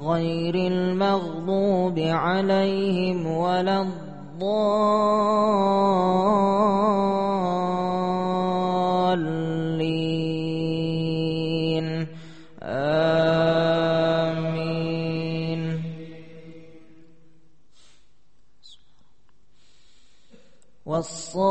غير المغضوب عليهم ولا الضالين. آمين. والصافات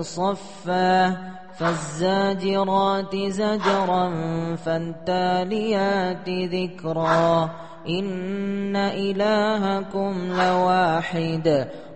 صفا فالزاجرات زجرا فالتاليات ذكرا إن إلهكم لواحد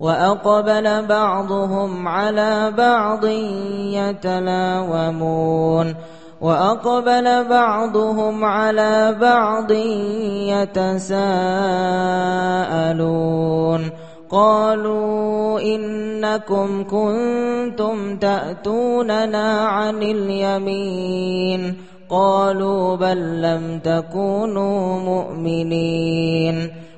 وأقبل بعضهم على بعض يتلاومون وأقبل بعضهم على بعض يتساءلون قالوا إنكم كنتم تأتوننا عن اليمين قالوا بل لم تكونوا مؤمنين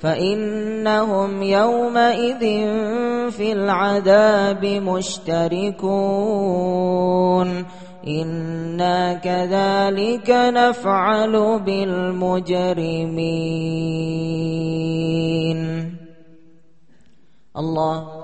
فإنهم يومئذ في العذاب مشتركون. إنا كذلك نفعل بالمجرمين. الله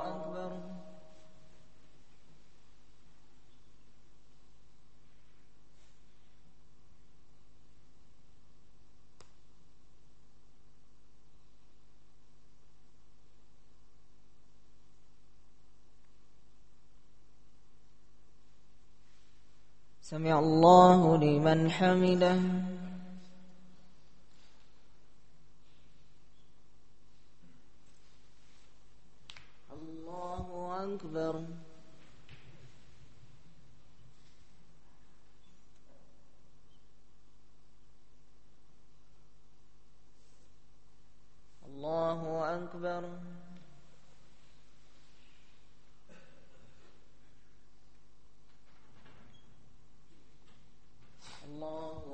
سمع الله لمن حمده الله أكبر الله أكبر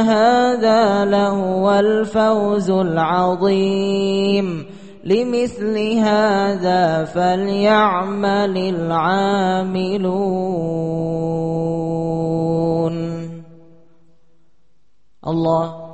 هذا لهو الفوز العظيم. لمثل هذا فليعمل العاملون. الله